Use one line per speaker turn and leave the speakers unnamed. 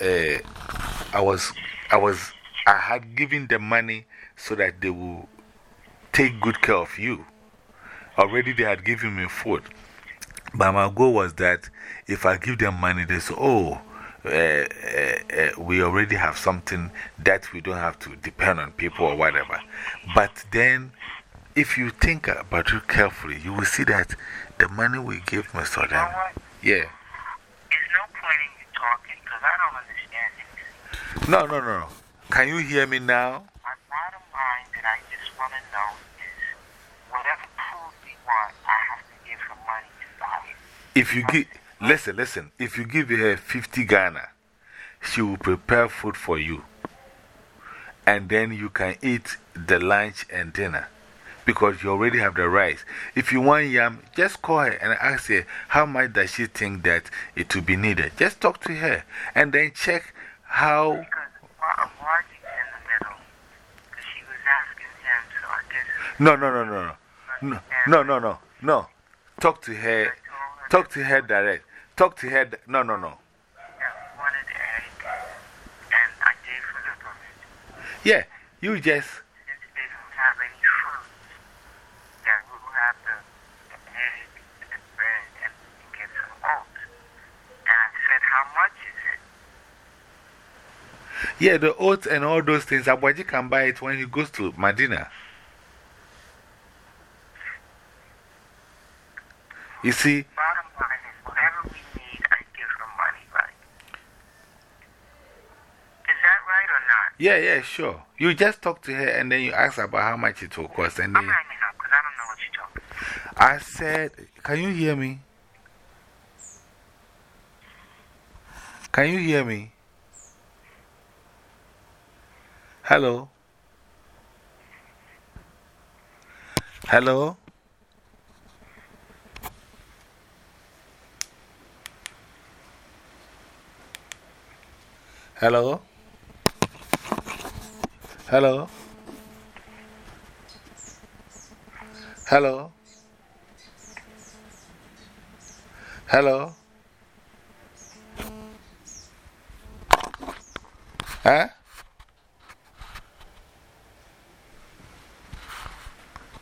uh, I was, I was, I had given them money so that they will take good care of you. Already they had given me food. But my goal was that if I give them money, they say, oh, uh, uh, we already have something that we don't have to depend on people or whatever. But then, if you think about it carefully, you will see that the money we give Mr. Adam.
Yeah. Because I don't understand it.
No, no, no. Can you hear me now?
My bottom line that I just want to know is whatever food we want, I have to give her money to buy it.
If you give, listen, listen. If you give her 50 Ghana, she will prepare food for you. And then you can eat the lunch and dinner because you already have the rice. If you want yam, just call her and ask her how much does she think that it will be needed. Just talk to her and then check how.
Because Margie's in the middle. Because she was asking him, so I guess.
No, no, no, no, no. No, no, no, no. Talk to her. Talk to her direct. Talk to her. No, no, no. Yeah, you just. Yeah, the oats and all those things, Abuaji can buy it when he goes to Medina. You see?
Bottom line is, whatever we need, I give her money, right? Is that right or not?
Yeah, yeah, sure. You just talk to her and then you ask about how much it will cost. And then, I said, Can you hear me? Can you hear me? Hello? Hello? Hello? Hello? Hello? Hello? Huh?